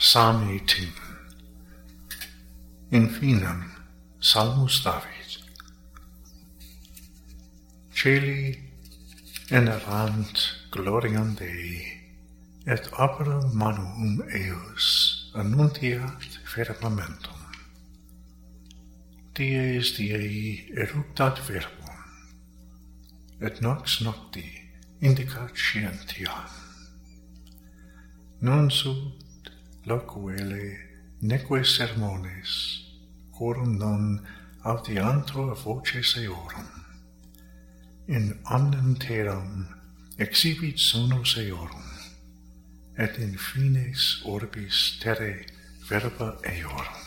Sanitum. In finem Salmus David. Celi enerant gloriam Dei, et opera manum eus annuntiat firmamentum. Dies Diei eruptat verbum, et nox nocti indicat scientiam. Non sub loquele neque sermones, quorum non audiantur voces eorum. In omnem teram exhibit sonos eorum, et in fines orbis terre verba eorum.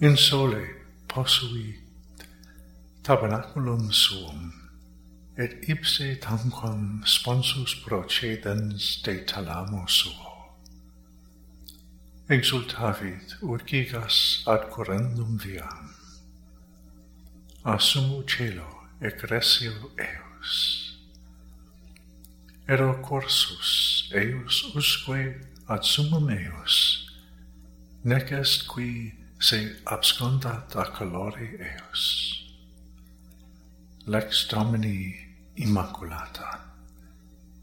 In sole possui tabernaculum suum, et ipse tamquam sponsus procedens de talamo suo. Exultavit urgigas ad correndum viam. Assumu sumu celo egresio eos. Ero corsus eos usque ad sumum eus, nec est qui se abscondat a calori eos lex Domini Immaculata,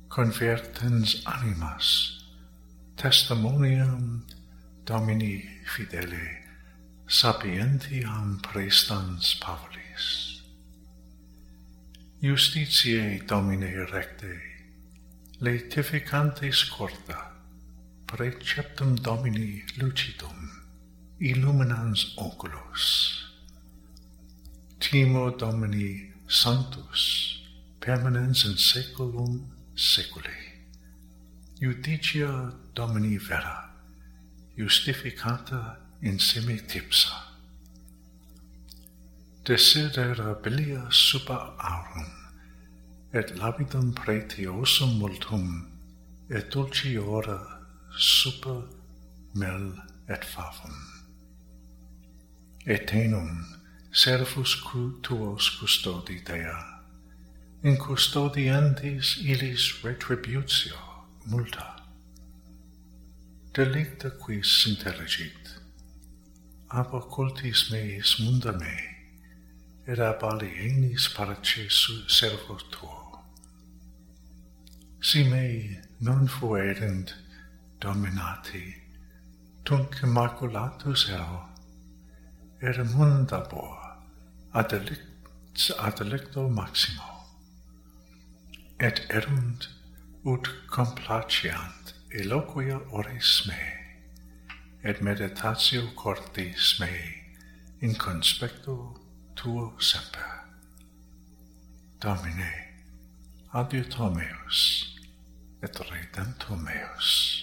convertens animas, testimonium Domini fidele, sapientiam prestans pavlis. Justitiae Domine recte, laetificantes corda, preceptum Domini lucidum, illuminans oculos. Timo Domini sanctus, permanens in saeculum saeculi. Iudicia Domini vera, justificata in semi tipsa. Desidera bilia aurum, et labitum pretiosum multum, et dulciora super mel et favum. Etenum, servus tuos custodi Dea, in custodientis illis retributio multa. Delicta quis intelligit, ab occultis meis munda mei, et ab alienis pareces servo tuo. Si mei non fuerent dominati, tunc immaculatus ero, irmundabor ad elects ad maximo et erunt ut complaciant eloquia oris mei et meditatio cortis mei in conspectu tuo semper. Domine, adiutor meus, et redemptor meus.